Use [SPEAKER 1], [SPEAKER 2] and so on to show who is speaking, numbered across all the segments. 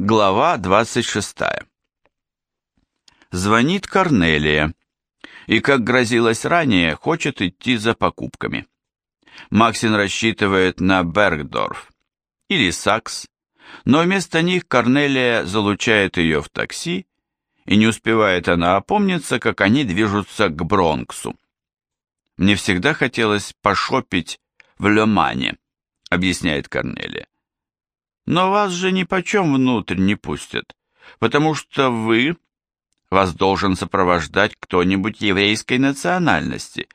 [SPEAKER 1] Глава 26. Звонит Корнелия и, как грозилось ранее, хочет идти за покупками. Максин рассчитывает на Бергдорф или Сакс, но вместо них Корнелия залучает ее в такси, и не успевает она опомниться, как они движутся к Бронксу. «Мне всегда хотелось пошопить в Лемане», — объясняет Корнелия. «Но вас же ни почем внутрь не пустят, потому что вы... Вас должен сопровождать кто-нибудь еврейской национальности».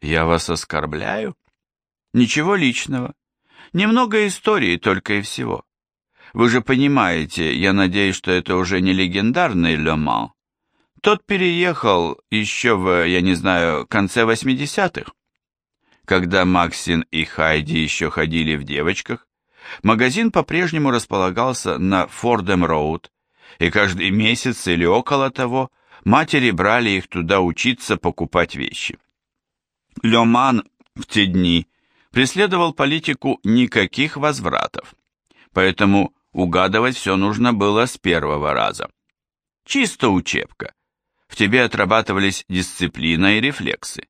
[SPEAKER 1] «Я вас оскорбляю?» «Ничего личного. Немного истории только и всего. Вы же понимаете, я надеюсь, что это уже не легендарный Ле Тот переехал еще в, я не знаю, конце 80-х. Когда Максин и Хайди еще ходили в девочках, магазин по-прежнему располагался на Фордем-Роуд, и каждый месяц или около того матери брали их туда учиться покупать вещи. Леман в те дни преследовал политику никаких возвратов, поэтому угадывать все нужно было с первого раза. Чисто учебка. В тебе отрабатывались дисциплина и рефлексы.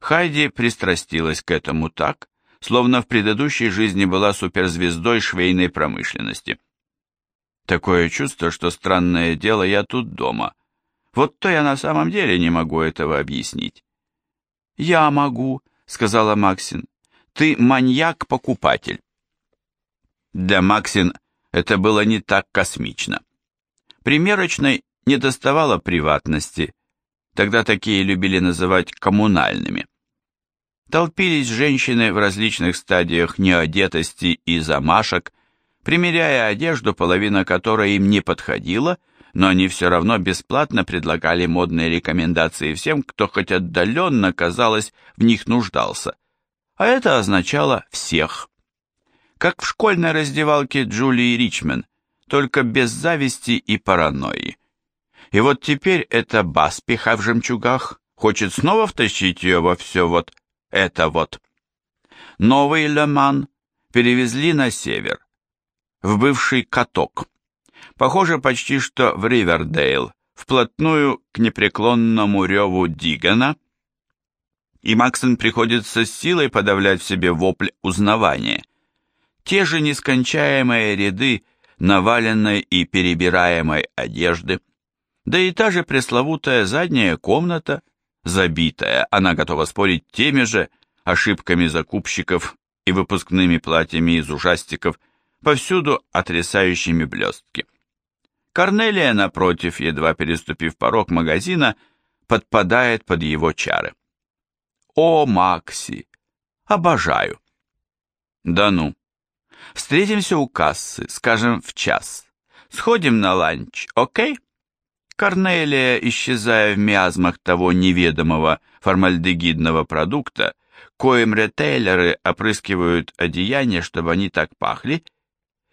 [SPEAKER 1] Хайди пристрастилась к этому так, словно в предыдущей жизни была суперзвездой швейной промышленности. Такое чувство, что странное дело, я тут дома. Вот то я на самом деле не могу этого объяснить. «Я могу», — сказала Максин. Ты маньяк-покупатель. Для Максин это было не так космично. Примерочной не доставало приватности, тогда такие любили называть коммунальными. Толпились женщины в различных стадиях неодетости и замашек, примеряя одежду, половина которой им не подходила, но они все равно бесплатно предлагали модные рекомендации всем, кто хоть отдаленно, казалось, в них нуждался – а это означало «всех». Как в школьной раздевалке Джулии Ричман, только без зависти и паранойи. И вот теперь эта Баспиха в жемчугах хочет снова втащить ее во все вот это вот. Новый Леман перевезли на север, в бывший каток. Похоже почти что в Ривердейл, вплотную к непреклонному реву Дигана – и Максон приходится с силой подавлять в себе вопль узнавания. Те же нескончаемые ряды наваленной и перебираемой одежды, да и та же пресловутая задняя комната, забитая, она готова спорить теми же ошибками закупщиков и выпускными платьями из ужастиков, повсюду отрисающими блестки. Корнелия, напротив, едва переступив порог магазина, подпадает под его чары. О, Макси! Обожаю. Да ну. Встретимся у кассы, скажем, в час. Сходим на ланч, окей? Корнелия, исчезая в миазмах того неведомого формальдегидного продукта, коим ретейлеры опрыскивают одеяния, чтобы они так пахли,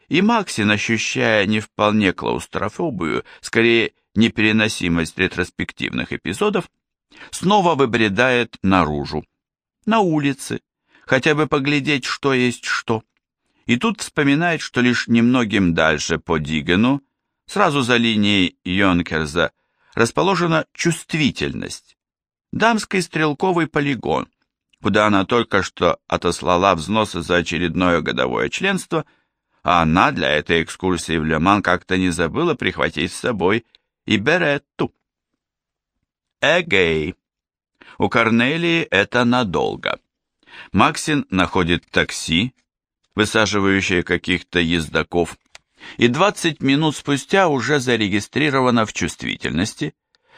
[SPEAKER 1] и Максин, ощущая не вполне клаустрофобию, скорее непереносимость ретроспективных эпизодов, снова выбредает наружу, на улице, хотя бы поглядеть, что есть что. И тут вспоминает, что лишь немногим дальше по Дигену, сразу за линией Йонкерза, расположена чувствительность, дамский стрелковый полигон, куда она только что отослала взносы за очередное годовое членство, а она для этой экскурсии в Леман как-то не забыла прихватить с собой и Беретту. Эгей. У Корнелии это надолго. Максин находит такси, высаживающее каких-то ездаков, и 20 минут спустя уже зарегистрирована в чувствительности,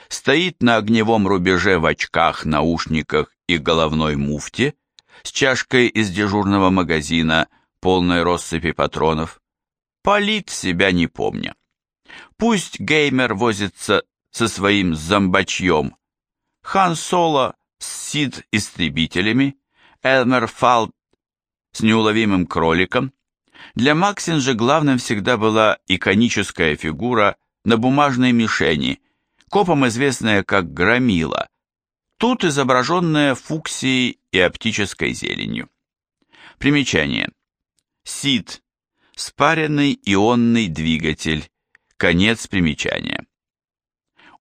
[SPEAKER 1] стоит на огневом рубеже в очках, наушниках и головной муфте, с чашкой из дежурного магазина, полной россыпи патронов, палит себя не помня. Пусть геймер возится со своим зомбачьем, Хан Соло с Сид-истребителями, Элмер Фалт с неуловимым кроликом. Для Максин же главным всегда была иконическая фигура на бумажной мишени, копом известная как громила, тут изображенная фуксией и оптической зеленью. Примечание. Сид Спаренный ионный двигатель. Конец примечания.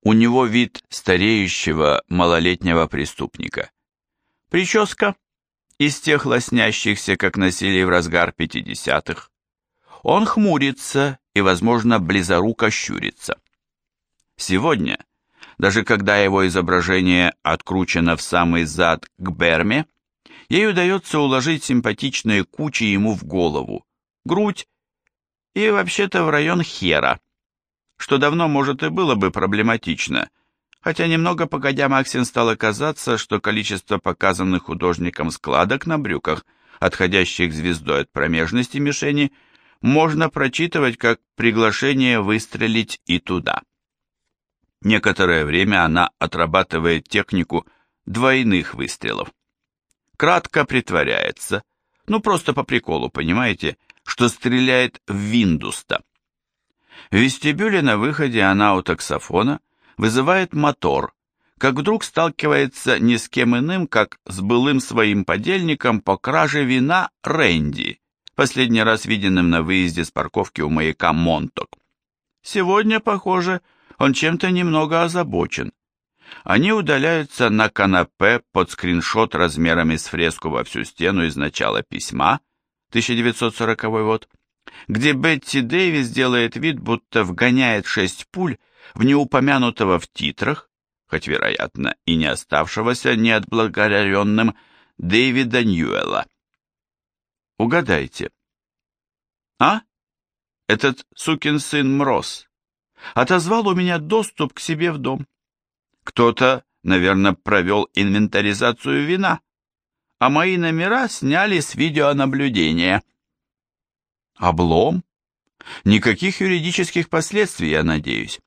[SPEAKER 1] У него вид стареющего малолетнего преступника. Прическа из тех лоснящихся, как носили в разгар 50-х. Он хмурится и, возможно, близоруко щурится. Сегодня, даже когда его изображение откручено в самый зад к Берме, ей удается уложить симпатичные кучи ему в голову, грудь и вообще-то в район хера, что давно, может, и было бы проблематично, хотя немного погодя Максин стало казаться, что количество показанных художником складок на брюках, отходящих звездой от промежности мишени, можно прочитывать как приглашение выстрелить и туда. Некоторое время она отрабатывает технику двойных выстрелов. Кратко притворяется, ну просто по приколу, понимаете, что стреляет в Виндуста. В вестибюле на выходе она у таксофона вызывает мотор, как вдруг сталкивается не с кем иным, как с былым своим подельником по краже вина Рэнди, последний раз виденным на выезде с парковки у маяка Монток. Сегодня, похоже, он чем-то немного озабочен. Они удаляются на канапе под скриншот размерами с фреску во всю стену из начала письма, 1940 год, где Бетти Дэвис делает вид, будто вгоняет шесть пуль в неупомянутого в титрах, хоть, вероятно, и не оставшегося неотблагодаренным Дэвида Ньюэлла. Угадайте. А? Этот сукин сын Мроз отозвал у меня доступ к себе в дом. Кто-то, наверное, провел инвентаризацию вина, а мои номера сняли с видеонаблюдения. Облом? Никаких юридических последствий, я надеюсь.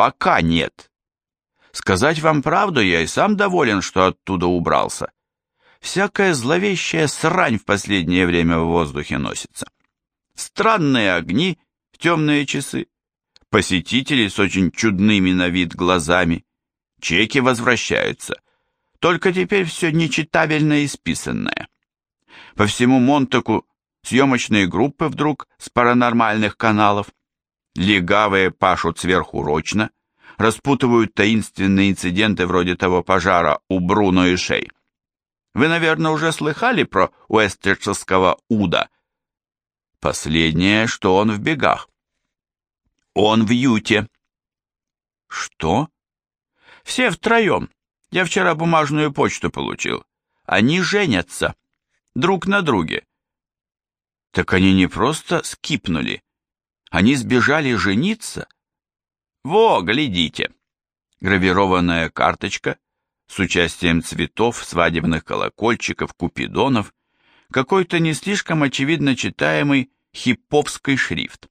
[SPEAKER 1] Пока нет. Сказать вам правду, я и сам доволен, что оттуда убрался. Всякая зловещая срань в последнее время в воздухе носится. Странные огни в темные часы, посетители с очень чудными на вид глазами, чеки возвращаются, только теперь все нечитабельно исписанное. По всему Монтаку съемочные группы вдруг с паранормальных каналов, легавые пашут сверхурочно, распутывают таинственные инциденты вроде того пожара у Бруно и Шей. Вы, наверное, уже слыхали про уэстершского Уда? Последнее, что он в бегах. Он в юте. Что? Все втроем. Я вчера бумажную почту получил. Они женятся. Друг на друге. Так они не просто скипнули. Они сбежали жениться. Во, глядите. Гравированная карточка с участием цветов, свадебных колокольчиков, купидонов, какой-то не слишком очевидно читаемый хипповский шрифт.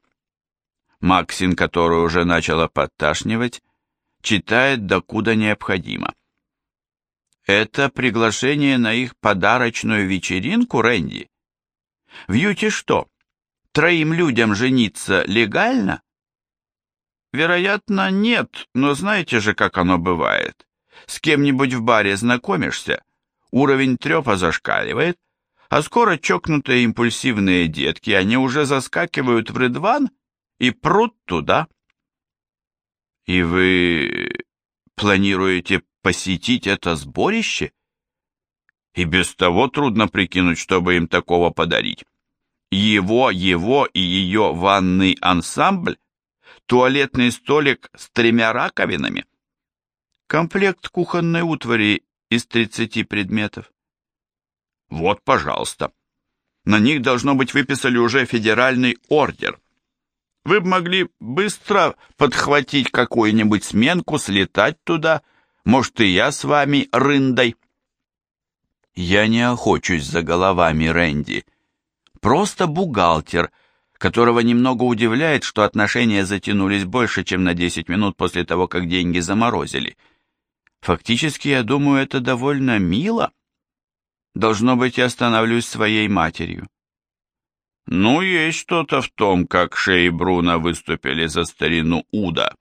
[SPEAKER 1] Максин, который уже начала подташнивать, читает докуда необходимо. Это приглашение на их подарочную вечеринку, Рэнди? В Юте что, троим людям жениться легально? Вероятно, нет, но знаете же, как оно бывает. С кем-нибудь в баре знакомишься, уровень трепа зашкаливает, а скоро чокнутые импульсивные детки, они уже заскакивают в рыдван и прут туда. И вы планируете посетить это сборище? И без того трудно прикинуть, чтобы им такого подарить. Его, его и ее ванный ансамбль, туалетный столик с тремя раковинами, комплект кухонной утвари из 30 предметов. Вот, пожалуйста. На них, должно быть, выписали уже федеральный ордер. Вы бы могли быстро подхватить какую-нибудь сменку, слетать туда. Может, и я с вами, рындой. Я не охочусь за головами Рэнди. Просто бухгалтер, которого немного удивляет, что отношения затянулись больше, чем на 10 минут после того, как деньги заморозили. Фактически, я думаю, это довольно мило. Должно быть, я становлюсь своей матерью. Ну, есть что-то в том, как Шей и Бруно выступили за старину Уда.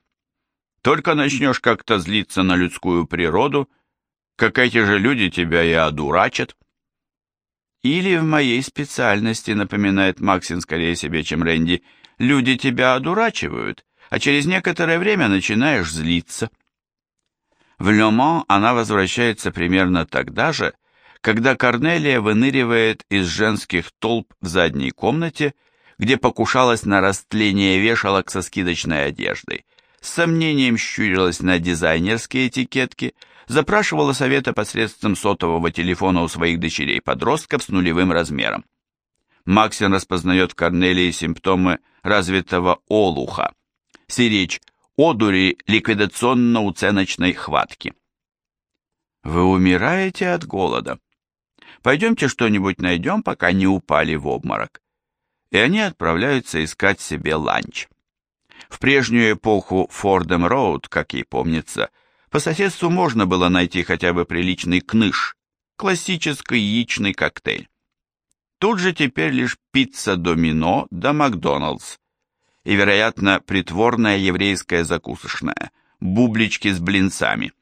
[SPEAKER 1] Только начнешь как-то злиться на людскую природу, как эти же люди тебя и одурачат. Или в моей специальности, напоминает Максин скорее себе, чем Рэнди, люди тебя одурачивают, а через некоторое время начинаешь злиться. В Леман она возвращается примерно тогда же, когда Корнелия выныривает из женских толп в задней комнате, где покушалась на растление вешалок со скидочной одеждой, с сомнением щурилась на дизайнерские этикетки, запрашивала совета посредством сотового телефона у своих дочерей-подростков с нулевым размером. Максин распознает в Корнелии симптомы развитого олуха, сиречь одури ликвидационно-уценочной хватки. Вы умираете от голода. Пойдемте что-нибудь найдем, пока не упали в обморок. И они отправляются искать себе ланч. В прежнюю эпоху Фордем Роуд, как ей помнится, по соседству можно было найти хотя бы приличный кныш, классический яичный коктейль. Тут же теперь лишь пицца Домино да Макдоналдс. И, вероятно, притворная еврейская закусочная, бублички с блинцами,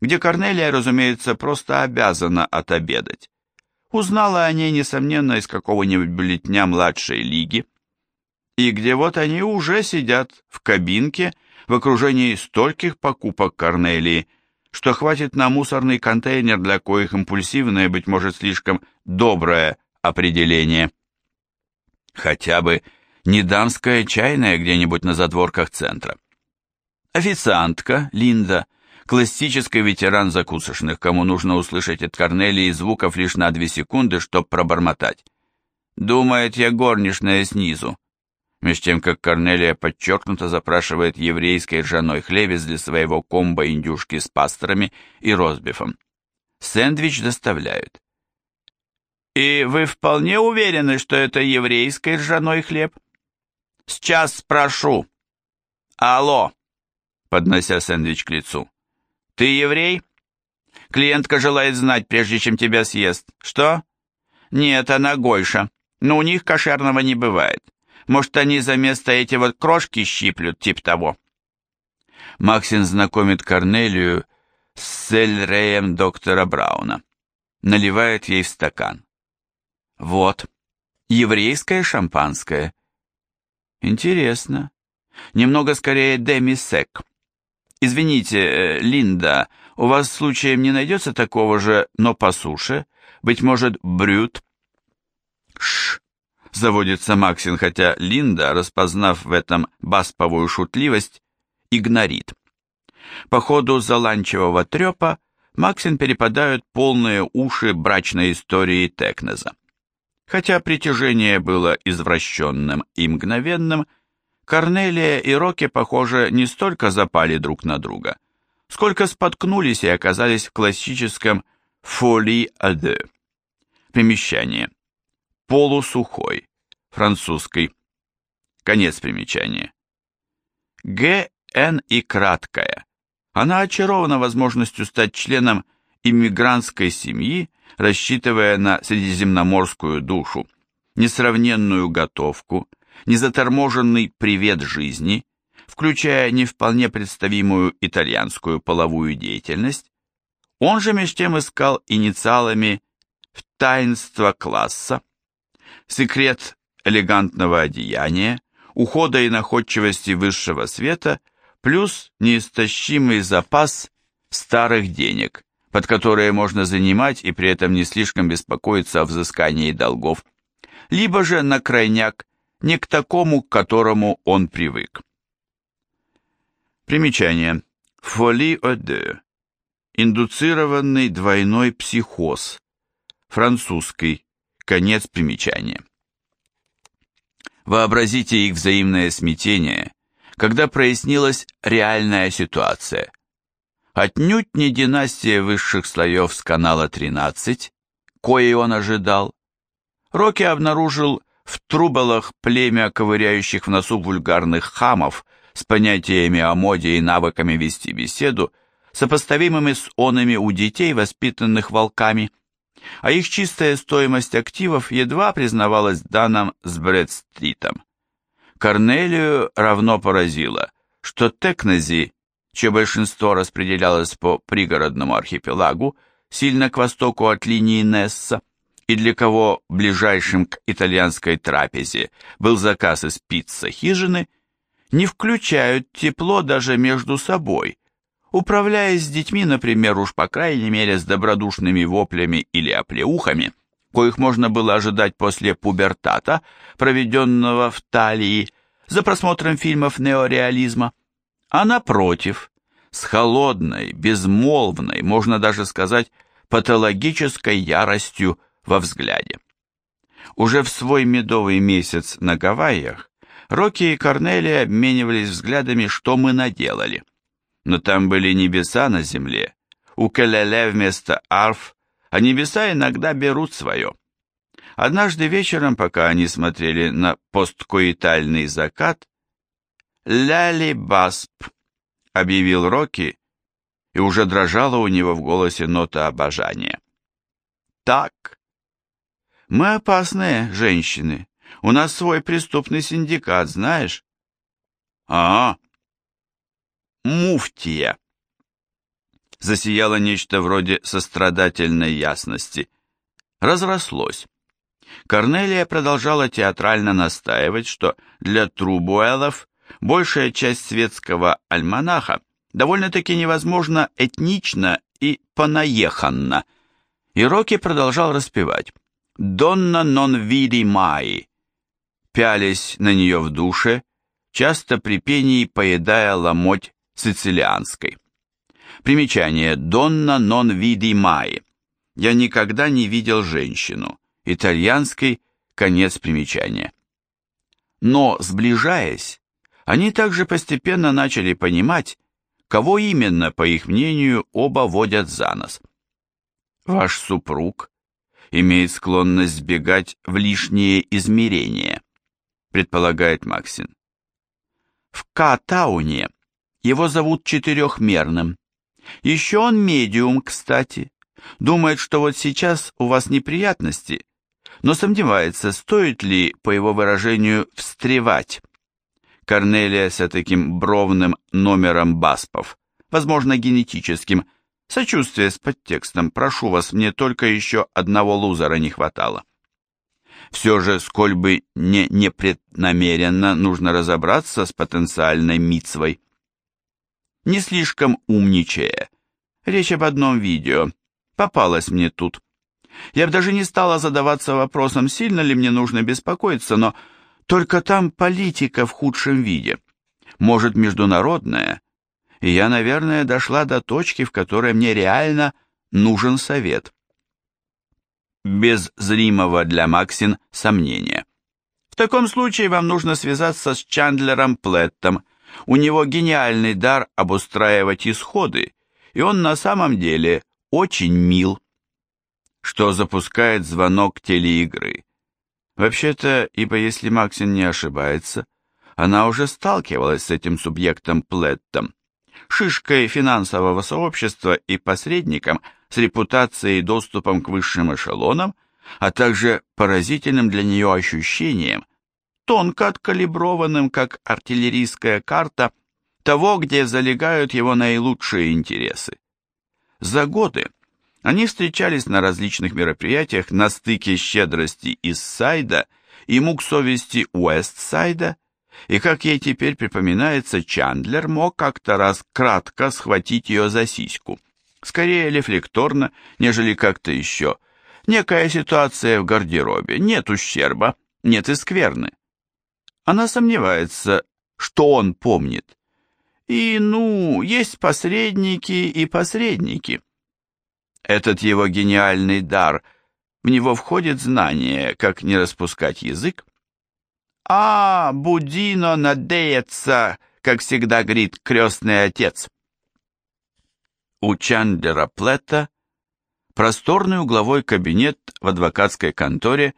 [SPEAKER 1] где Корнелия, разумеется, просто обязана отобедать. Узнала о ней, несомненно, из какого-нибудь бюллетня младшей лиги, и где вот они уже сидят в кабинке в окружении стольких покупок Корнелии, что хватит на мусорный контейнер, для коих импульсивное, быть может, слишком доброе определение. Хотя бы не дамская чайная где-нибудь на задворках центра. Официантка, Линда, классический ветеран закусочных, кому нужно услышать от Корнелии звуков лишь на две секунды, чтоб пробормотать. Думает, я горничная снизу. Меж тем, как Корнелия подчеркнуто запрашивает еврейский ржаной хлебец для своего комбо индюшки с пасторами и розбифом. Сэндвич доставляют. «И вы вполне уверены, что это еврейский ржаной хлеб?» «Сейчас спрошу». «Алло!» поднося сэндвич к лицу. «Ты еврей?» «Клиентка желает знать, прежде чем тебя съест. Что?» «Нет, она гойша, но у них кошерного не бывает. Может, они за место эти вот крошки щиплют, тип того?» Максин знакомит Корнелию с Сельреем доктора Брауна. Наливает ей в стакан. «Вот, еврейское шампанское». «Интересно. Немного скорее демисек. Извините, э, Линда, у вас случаем не найдется такого же, но по суше? Быть может, брют? Ш. Заводится Максин, хотя Линда, распознав в этом басповую шутливость, игнорит. По ходу заланчевого трепа Максин перепадают полные уши брачной истории Текнеза. Хотя притяжение было извращенным и мгновенным, Корнелия и Роки, похоже, не столько запали друг на друга, сколько споткнулись и оказались в классическом «фоли аде». Примечание. Полусухой. Французский. Конец примечания. Г, Н и краткая. Она очарована возможностью стать членом иммигрантской семьи, рассчитывая на средиземноморскую душу, несравненную готовку, незаторможенный привет жизни, включая не вполне представимую итальянскую половую деятельность, он же меж тем искал инициалами в таинство класса, секрет элегантного одеяния, ухода и находчивости высшего света, плюс неистощимый запас старых денег, под которые можно занимать и при этом не слишком беспокоиться о взыскании долгов, либо же на крайняк не к такому, к которому он привык. Примечание. Фоли оде. Индуцированный двойной психоз. Французский. Конец примечания. Вообразите их взаимное смятение, когда прояснилась реальная ситуация. Отнюдь не династия высших слоев с канала 13, кое он ожидал. Рокки обнаружил в Трубалах племя ковыряющих в носу вульгарных хамов с понятиями о моде и навыками вести беседу, сопоставимыми с онами у детей, воспитанных волками, а их чистая стоимость активов едва признавалась данным с Брэд-стритом. Корнелию равно поразило, что Текнези, чье большинство распределялось по пригородному архипелагу, сильно к востоку от линии Несса, и для кого ближайшим к итальянской трапезе был заказ из пицца-хижины, не включают тепло даже между собой, управляясь с детьми, например, уж по крайней мере с добродушными воплями или оплеухами, коих можно было ожидать после пубертата, проведенного в Талии, за просмотром фильмов неореализма, а напротив, с холодной, безмолвной, можно даже сказать, патологической яростью во взгляде. Уже в свой медовый месяц на Гавайях Рокки и Корнелия обменивались взглядами, что мы наделали. Но там были небеса на земле, у Келеле вместо арф, а небеса иногда берут свое. Однажды вечером, пока они смотрели на посткоитальный закат, «Ляли Басп», — объявил Рокки, и уже дрожала у него в голосе нота обожания. «Так, мы опасные женщины. У нас свой преступный синдикат, знаешь? А, муфтия. Засияло нечто вроде сострадательной ясности. Разрослось. Корнелия продолжала театрально настаивать, что для Трубуэлов большая часть светского альманаха довольно-таки невозможно этнично и понаеханно. И Рокки продолжал распевать. «Донна нон види май», пялись на нее в душе, часто при пении поедая ломоть сицилианской. Примечание «Донна нон види май». Я никогда не видел женщину. Итальянский конец примечания. Но, сближаясь, они также постепенно начали понимать, кого именно, по их мнению, оба водят за нос. Ваш супруг имеет склонность сбегать в лишние измерения, предполагает Максин. В К-тауне его зовут Четырехмерным. Еще он медиум, кстати. Думает, что вот сейчас у вас неприятности, но сомневается, стоит ли, по его выражению, встревать. Корнелия с таким бровным номером баспов, возможно, генетическим, Сочувствие с подтекстом. Прошу вас, мне только еще одного лузера не хватало. Все же, сколь бы не непреднамеренно, нужно разобраться с потенциальной мицвой. Не слишком умничая. Речь об одном видео. Попалось мне тут. Я бы даже не стала задаваться вопросом, сильно ли мне нужно беспокоиться, но только там политика в худшем виде. Может, международная, и я, наверное, дошла до точки, в которой мне реально нужен совет. Без зримого для Максин сомнения. В таком случае вам нужно связаться с Чандлером Плеттом. У него гениальный дар обустраивать исходы, и он на самом деле очень мил. Что запускает звонок телеигры. Вообще-то, ибо если Максин не ошибается, она уже сталкивалась с этим субъектом Плеттом шишкой финансового сообщества и посредником с репутацией и доступом к высшим эшелонам, а также поразительным для нее ощущением, тонко откалиброванным, как артиллерийская карта, того, где залегают его наилучшие интересы. За годы они встречались на различных мероприятиях на стыке щедрости из Сайда и мук совести Уэст-Сайда, и, как ей теперь припоминается, Чандлер мог как-то раз кратко схватить ее за сиську. Скорее рефлекторно, нежели как-то еще. Некая ситуация в гардеробе, нет ущерба, нет и скверны. Она сомневается, что он помнит. И, ну, есть посредники и посредники. Этот его гениальный дар, в него входит знание, как не распускать язык, «А, Будино надеется», как всегда говорит крестный отец. У Чандлера Плетта просторный угловой кабинет в адвокатской конторе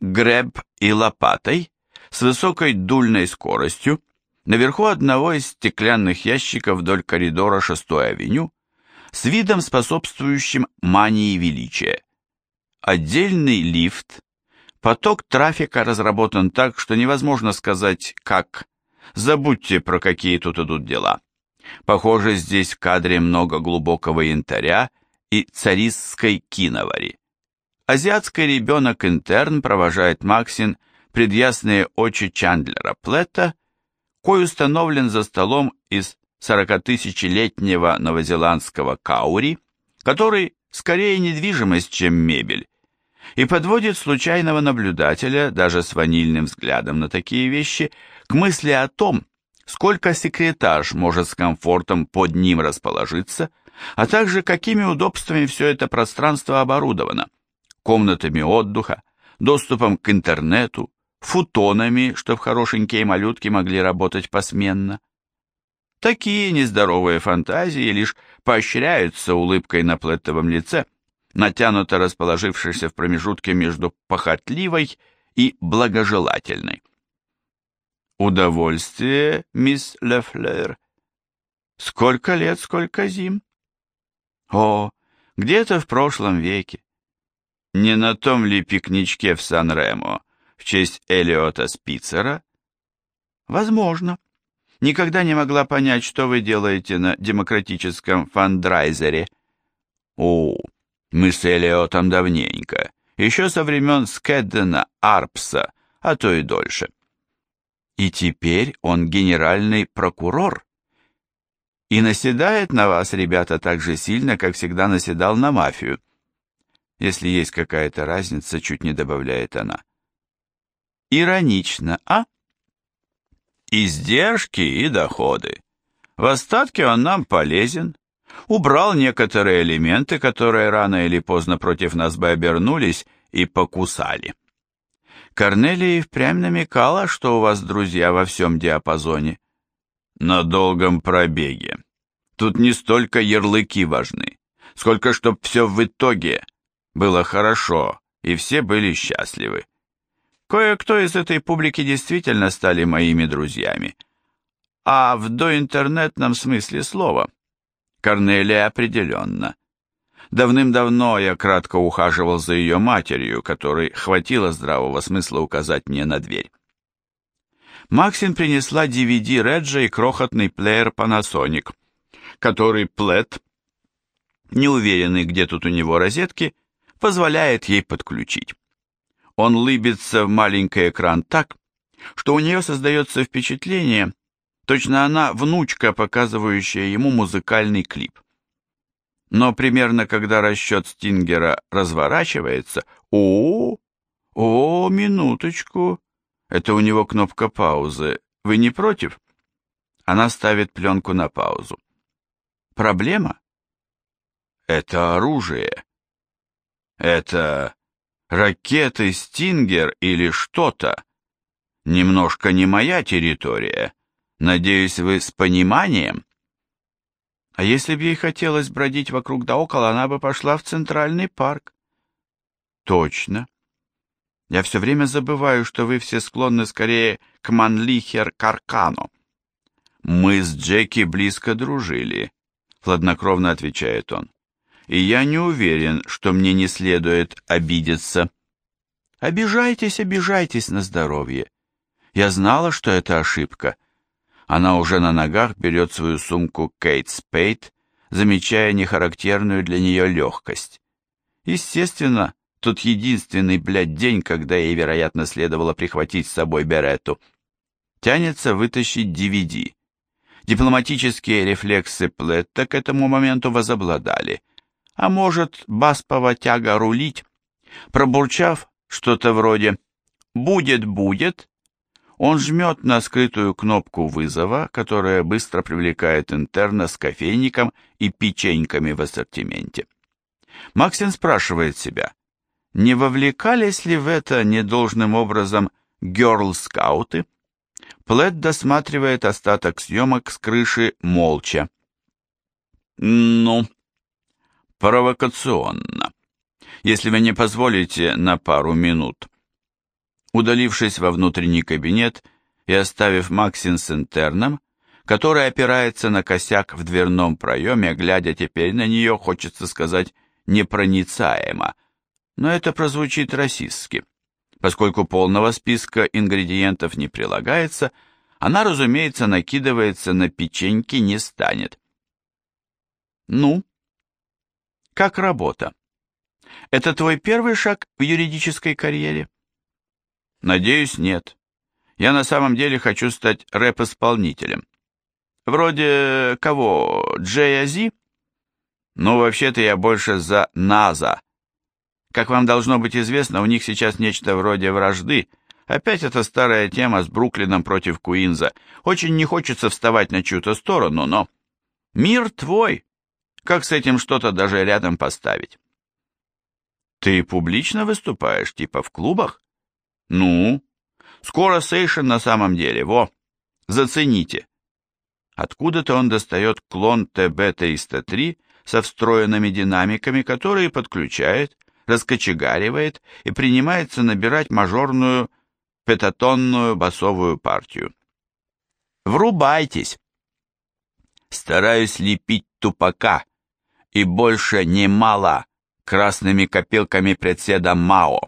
[SPEAKER 1] греб и лопатой с высокой дульной скоростью наверху одного из стеклянных ящиков вдоль коридора 6-й авеню с видом, способствующим мании величия. Отдельный лифт Поток трафика разработан так, что невозможно сказать «как». Забудьте, про какие тут идут дела. Похоже, здесь в кадре много глубокого янтаря и царистской киновари. азиатский ребенок-интерн провожает Максин пред ясные очи Чандлера Плетта, кой установлен за столом из сорокатысячелетнего новозеландского каури, который скорее недвижимость, чем мебель, и подводит случайного наблюдателя, даже с ванильным взглядом на такие вещи, к мысли о том, сколько секретарш может с комфортом под ним расположиться, а также какими удобствами все это пространство оборудовано, комнатами отдыха, доступом к интернету, футонами, чтобы хорошенькие малютки могли работать посменно. Такие нездоровые фантазии лишь поощряются улыбкой на плеттовом лице, натянуто расположившейся в промежутке между похотливой и благожелательной. «Удовольствие, мисс Лефлер. Сколько лет, сколько зим?» «О, где-то в прошлом веке. Не на том ли пикничке в Сан-Ремо в честь Элиота Спицера?» «Возможно. Никогда не могла понять, что вы делаете на демократическом фандрайзере». «О, мы с Элиотом давненько, еще со времен Скеддена Арпса, а то и дольше». И теперь он генеральный прокурор. И наседает на вас, ребята, так же сильно, как всегда наседал на мафию. Если есть какая-то разница, чуть не добавляет она. Иронично, а? Издержки и доходы. В остатке он нам полезен. Убрал некоторые элементы, которые рано или поздно против нас бы обернулись и покусали. Корнелия впрямь намекала, что у вас друзья во всем диапазоне. На долгом пробеге. Тут не столько ярлыки важны, сколько чтоб все в итоге было хорошо, и все были счастливы. Кое-кто из этой публики действительно стали моими друзьями. А в доинтернетном смысле слова. Корнелия определенно. Давным-давно я кратко ухаживал за ее матерью, которой хватило здравого смысла указать мне на дверь. Максин принесла DVD Реджа и крохотный плеер Panasonic, который Плет, неуверенный, где тут у него розетки, позволяет ей подключить. Он лыбится в маленький экран так, что у нее создается впечатление, точно она внучка, показывающая ему музыкальный клип. Но примерно когда расчет Стингера разворачивается, о, о, минуточку, это у него кнопка паузы, вы не против? Она ставит пленку на паузу. Проблема? Это оружие. Это ракеты Стингер или что-то. Немножко не моя территория. Надеюсь, вы с пониманием? А если бы ей хотелось бродить вокруг да около, она бы пошла в Центральный парк. Точно. Я все время забываю, что вы все склонны скорее к Манлихер-Каркану. Мы с Джеки близко дружили, хладнокровно отвечает он. И я не уверен, что мне не следует обидеться. Обижайтесь, обижайтесь на здоровье. Я знала, что это ошибка. Она уже на ногах берет свою сумку Кейт Спейд, замечая нехарактерную для нее легкость. Естественно, тут единственный, блядь, день, когда ей, вероятно, следовало прихватить с собой Беретту. Тянется вытащить DVD. Дипломатические рефлексы Плетта к этому моменту возобладали. А может, баспова тяга рулить? Пробурчав что-то вроде «будет, будет», он жмет на скрытую кнопку вызова, которая быстро привлекает интерна с кофейником и печеньками в ассортименте. Максин спрашивает себя, не вовлекались ли в это недолжным образом герл-скауты? Плед досматривает остаток съемок с крыши молча. Ну, провокационно. Если вы не позволите на пару минут. Удалившись во внутренний кабинет и оставив Максин с интерном, который опирается на косяк в дверном проеме, глядя теперь на нее, хочется сказать, непроницаемо, но это прозвучит расистски. Поскольку полного списка ингредиентов не прилагается, она, разумеется, накидывается на печеньки не станет. Ну, как работа? Это твой первый шаг в юридической карьере? Надеюсь, нет. Я на самом деле хочу стать рэп-исполнителем. Вроде кого, Джей Ази? Ну, вообще-то я больше за Наза. Как вам должно быть известно, у них сейчас нечто вроде вражды. Опять эта старая тема с Бруклином против Куинза. Очень не хочется вставать на чью-то сторону, но... Мир твой. Как с этим что-то даже рядом поставить? Ты публично выступаешь, типа в клубах? Ну, скоро сейшен на самом деле, во, зацените. Откуда-то он достает клон ТБ-303 со встроенными динамиками, которые подключает, раскочегаривает и принимается набирать мажорную пятатонную басовую партию. Врубайтесь! Стараюсь лепить тупака, и больше не мало красными копилками председа Мао.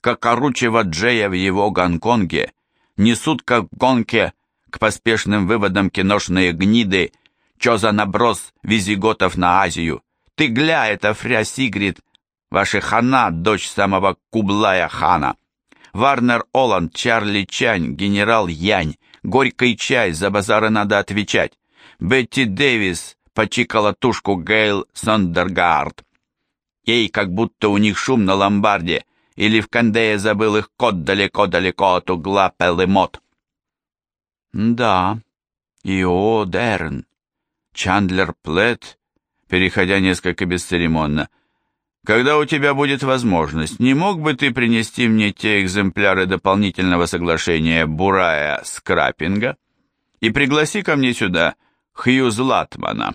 [SPEAKER 1] Как оручего Джея в его Гонконге несут как гонке к поспешным выводам киношные гниды, чё за наброс визиготов на Азию. Ты гля, это Фря Сигрид, ваша хана, дочь самого Кублая хана. Варнер Оланд, Чарли Чань, генерал Янь, горький чай, за базары надо отвечать. Бетти Дэвис почикала тушку Гейл Сондергард. Ей как будто у них шум на ломбарде, или в Кандее забыл их кот далеко-далеко от угла Пелемот. Да, и о, Дерн. Чандлер Плет, переходя несколько бесцеремонно. Когда у тебя будет возможность, не мог бы ты принести мне те экземпляры дополнительного соглашения Бурая Скраппинга и пригласи ко мне сюда Хью Златмана?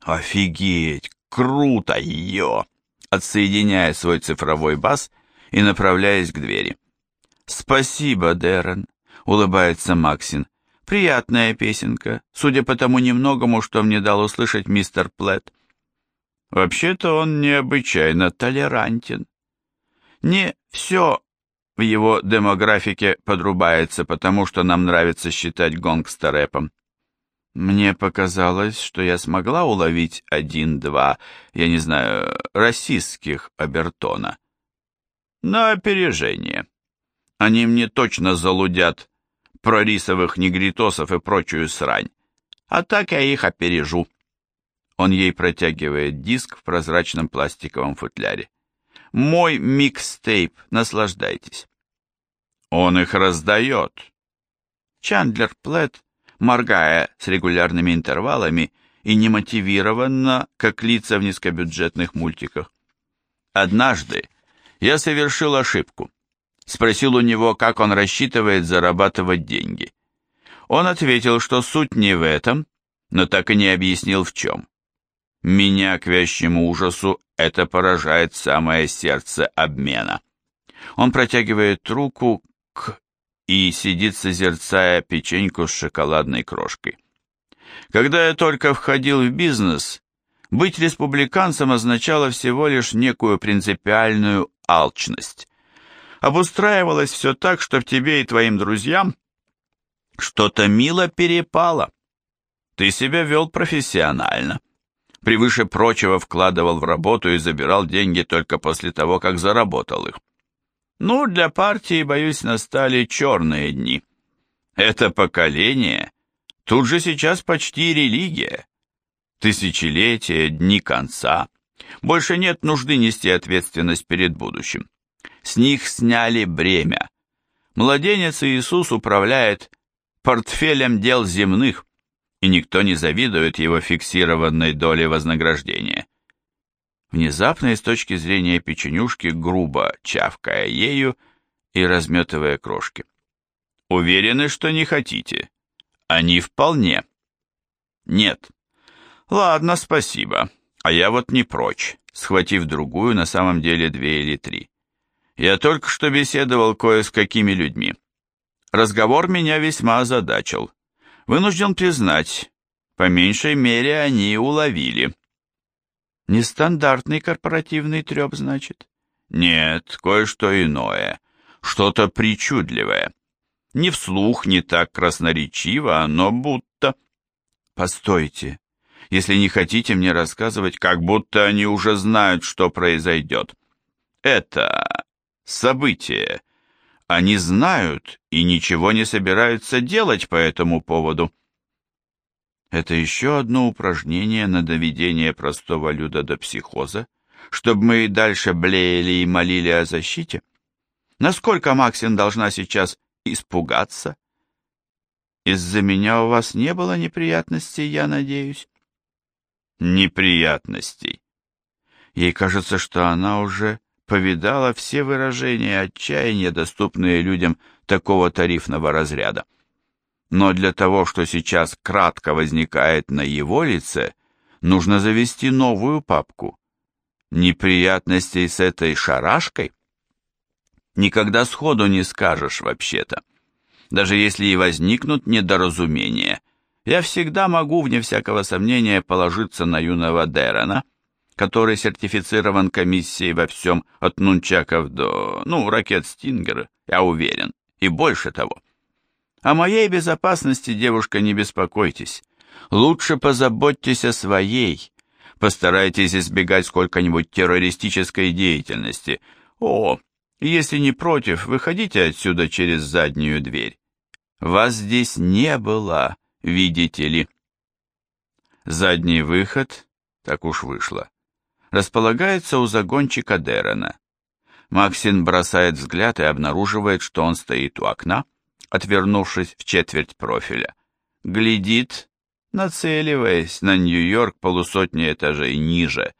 [SPEAKER 1] Офигеть, круто, ее! Отсоединяя свой цифровой бас и направляясь к двери. Спасибо, Дэрон, улыбается Максин. Приятная песенка, судя по тому немногому, что мне дал услышать мистер Плэт. Вообще-то он необычайно толерантен. Не все в его демографике подрубается, потому что нам нравится считать гонгста-рэпом. Мне показалось, что я смогла уловить один-два, я не знаю, расистских обертона. На опережение. Они мне точно залудят про рисовых негритосов и прочую срань. А так я их опережу. Он ей протягивает диск в прозрачном пластиковом футляре. Мой микстейп, наслаждайтесь. Он их раздает. Чандлер Плетт моргая с регулярными интервалами и немотивированно, как лица в низкобюджетных мультиках. Однажды я совершил ошибку. Спросил у него, как он рассчитывает зарабатывать деньги. Он ответил, что суть не в этом, но так и не объяснил в чем. Меня к вящему ужасу это поражает самое сердце обмена. Он протягивает руку и сидит созерцая печеньку с шоколадной крошкой. Когда я только входил в бизнес, быть республиканцем означало всего лишь некую принципиальную алчность. Обустраивалось все так, что в тебе и твоим друзьям что-то мило перепало. Ты себя вел профессионально. Превыше прочего вкладывал в работу и забирал деньги только после того, как заработал их. Ну, для партии, боюсь, настали черные дни. Это поколение тут же сейчас почти религия. Тысячелетия, дни конца. Больше нет нужды нести ответственность перед будущим. С них сняли бремя. Младенец Иисус управляет портфелем дел земных, и никто не завидует его фиксированной доле вознаграждения внезапно и с точки зрения печенюшки грубо чавкая ею и разметывая крошки. Уверены, что не хотите? Они вполне. Нет. Ладно, спасибо. А я вот не прочь, схватив другую, на самом деле две или три. Я только что беседовал кое с какими людьми. Разговор меня весьма озадачил. Вынужден признать, по меньшей мере они уловили. Нестандартный корпоративный треп, значит? Нет, кое-что иное. Что-то причудливое. Не вслух, не так красноречиво, но будто... Постойте, если не хотите мне рассказывать, как будто они уже знают, что произойдет. Это событие. Они знают и ничего не собираются делать по этому поводу. Это еще одно упражнение на доведение простого люда до психоза, чтобы мы и дальше блеяли и молили о защите? Насколько Максин должна сейчас испугаться? Из-за меня у вас не было неприятностей, я надеюсь? Неприятностей. Ей кажется, что она уже повидала все выражения отчаяния, доступные людям такого тарифного разряда. Но для того, что сейчас кратко возникает на его лице, нужно завести новую папку. Неприятностей с этой шарашкой? Никогда сходу не скажешь вообще-то. Даже если и возникнут недоразумения, я всегда могу, вне всякого сомнения, положиться на юного Дэрона, который сертифицирован комиссией во всем от нунчаков до, ну, ракет Стингера, я уверен, и больше того. О моей безопасности, девушка, не беспокойтесь. Лучше позаботьтесь о своей. Постарайтесь избегать сколько-нибудь террористической деятельности. О, если не против, выходите отсюда через заднюю дверь. Вас здесь не было, видите ли. Задний выход, так уж вышло, располагается у загончика Дерена. Максин бросает взгляд и обнаруживает, что он стоит у окна, отвернувшись в четверть профиля. Глядит, нацеливаясь на Нью-Йорк полусотни этажей ниже,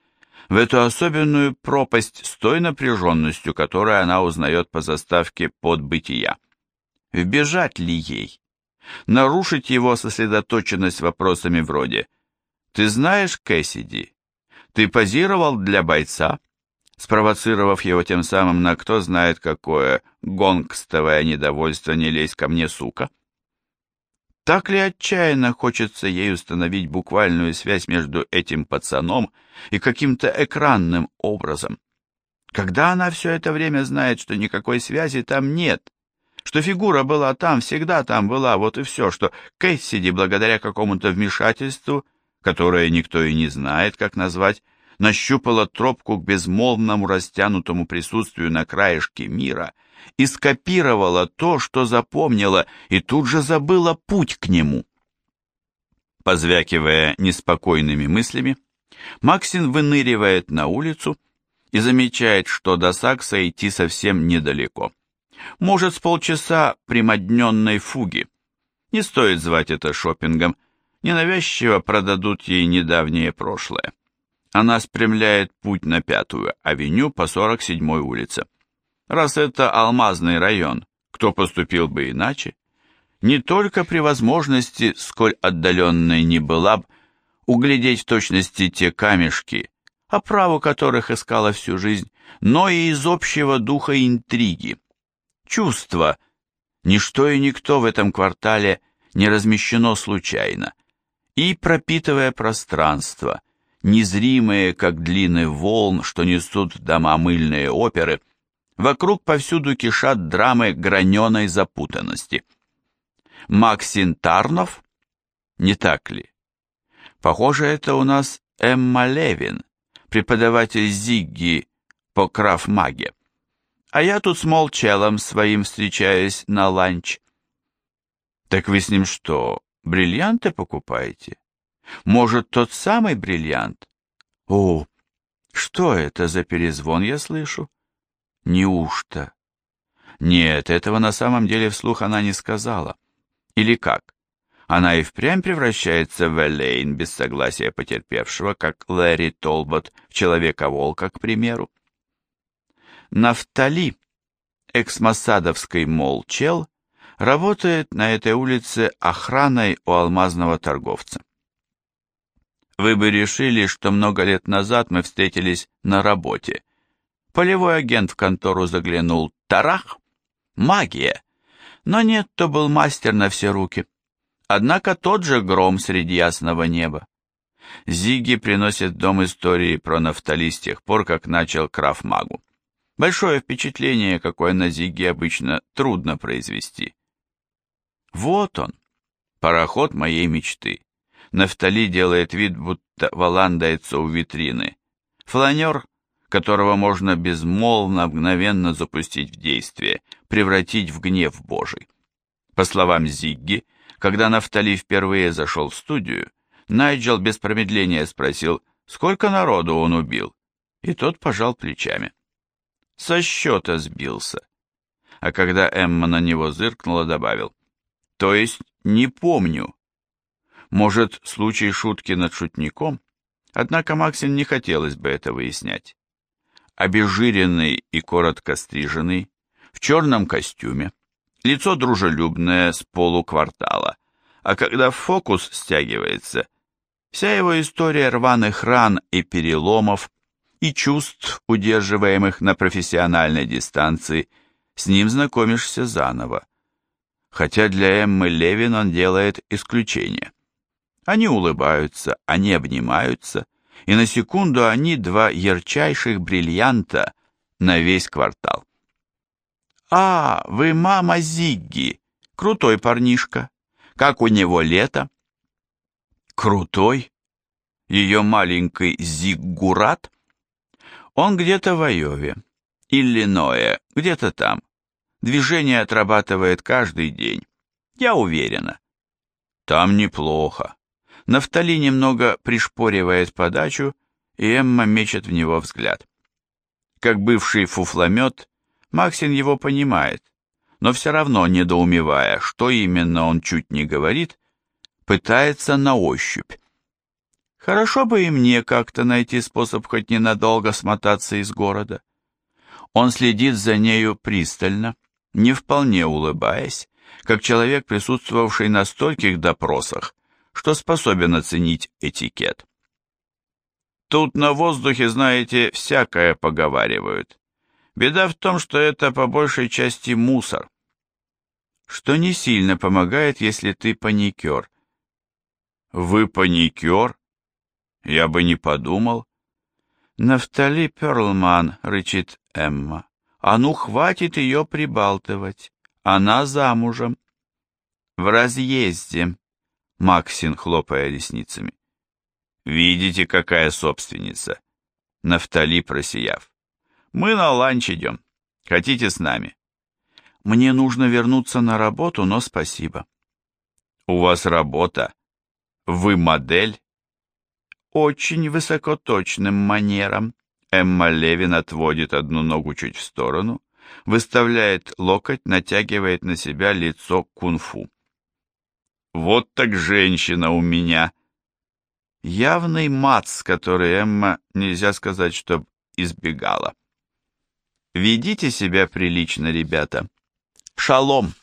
[SPEAKER 1] в эту особенную пропасть с той напряженностью, которую она узнает по заставке подбытия. Вбежать ли ей? Нарушить его сосредоточенность вопросами вроде «Ты знаешь Кэссиди? Ты позировал для бойца?» Спровоцировав его тем самым на кто знает какое гонгстовое недовольство «не лезь ко мне, сука». Так ли отчаянно хочется ей установить буквальную связь между этим пацаном и каким-то экранным образом? Когда она все это время знает, что никакой связи там нет, что фигура была там, всегда там была, вот и все, что Кэссиди, благодаря какому-то вмешательству, которое никто и не знает, как назвать, нащупала тропку к безмолвному растянутому присутствию на краешке мира и скопировала то, что запомнила, и тут же забыла путь к нему. Позвякивая неспокойными мыслями, Максин выныривает на улицу и замечает, что до Сакса идти совсем недалеко. Может, с полчаса примодненной фуги. Не стоит звать это шопингом, ненавязчиво продадут ей недавнее прошлое она спрямляет путь на Пятую авеню по 47-й улице. Раз это алмазный район, кто поступил бы иначе? Не только при возможности, сколь отдаленной не была б, углядеть в точности те камешки, оправу которых искала всю жизнь, но и из общего духа интриги. Чувство. Ничто и никто в этом квартале не размещено случайно. И, пропитывая пространство, незримые, как длины волн, что несут дома мыльные оперы, вокруг повсюду кишат драмы граненой запутанности. Максин Тарнов? Не так ли? Похоже, это у нас Эмма Левин, преподаватель Зигги по крафмаге. А я тут с Молчелом своим встречаюсь на ланч. Так вы с ним что, бриллианты покупаете? Может, тот самый бриллиант? О, что это за перезвон я слышу? Неужто? Нет, этого на самом деле вслух она не сказала. Или как? Она и впрямь превращается в Элейн без согласия потерпевшего, как Лэри Толбот в Человека-волка, к примеру. Нафтали, экс-массадовский молчел, работает на этой улице охраной у алмазного торговца. Вы бы решили, что много лет назад мы встретились на работе. Полевой агент в контору заглянул. Тарах! Магия! Но нет, то был мастер на все руки. Однако тот же гром среди ясного неба. Зиги приносит дом истории про Нафтали с тех пор, как начал крафмагу. Большое впечатление, какое на Зиги обычно трудно произвести. Вот он, пароход моей мечты Нафтали делает вид, будто валандается у витрины. Фланер, которого можно безмолвно, мгновенно запустить в действие, превратить в гнев Божий. По словам Зигги, когда Нафтали впервые зашел в студию, Найджел без промедления спросил, сколько народу он убил, и тот пожал плечами. Со счета сбился. А когда Эмма на него зыркнула, добавил, то есть не помню. Может, случай шутки над шутником? Однако Максим не хотелось бы это выяснять. Обезжиренный и коротко стриженный, в черном костюме, лицо дружелюбное с полуквартала, а когда фокус стягивается, вся его история рваных ран и переломов и чувств, удерживаемых на профессиональной дистанции, с ним знакомишься заново. Хотя для Эммы Левин он делает исключение. Они улыбаются, они обнимаются, и на секунду они два ярчайших бриллианта на весь квартал. «А, вы мама Зигги, крутой парнишка. Как у него лето?» «Крутой? Ее маленький Зиггурат?» «Он где-то в Айове, Иллиное, где-то там. Движение отрабатывает каждый день. Я уверена». «Там неплохо. Нафтали немного пришпоривает подачу, и Эмма мечет в него взгляд. Как бывший фуфломет, Максин его понимает, но все равно, недоумевая, что именно он чуть не говорит, пытается на ощупь. Хорошо бы и мне как-то найти способ хоть ненадолго смотаться из города. Он следит за нею пристально, не вполне улыбаясь, как человек, присутствовавший на стольких допросах, что способен оценить этикет. Тут на воздухе, знаете, всякое поговаривают. Беда в том, что это по большей части мусор. Что не сильно помогает, если ты паникер. Вы паникер? Я бы не подумал. Нафтали Перлман, рычит Эмма. А ну, хватит ее прибалтывать. Она замужем. В разъезде. Максин, хлопая ресницами. «Видите, какая собственница?» Нафтали, просияв. «Мы на ланч идем. Хотите с нами?» «Мне нужно вернуться на работу, но спасибо». «У вас работа? Вы модель?» «Очень высокоточным манером». Эмма Левин отводит одну ногу чуть в сторону, выставляет локоть, натягивает на себя лицо кунг-фу. Вот так женщина у меня. Явный мац, который Эмма, нельзя сказать, чтоб избегала. Ведите себя прилично, ребята. Шалом.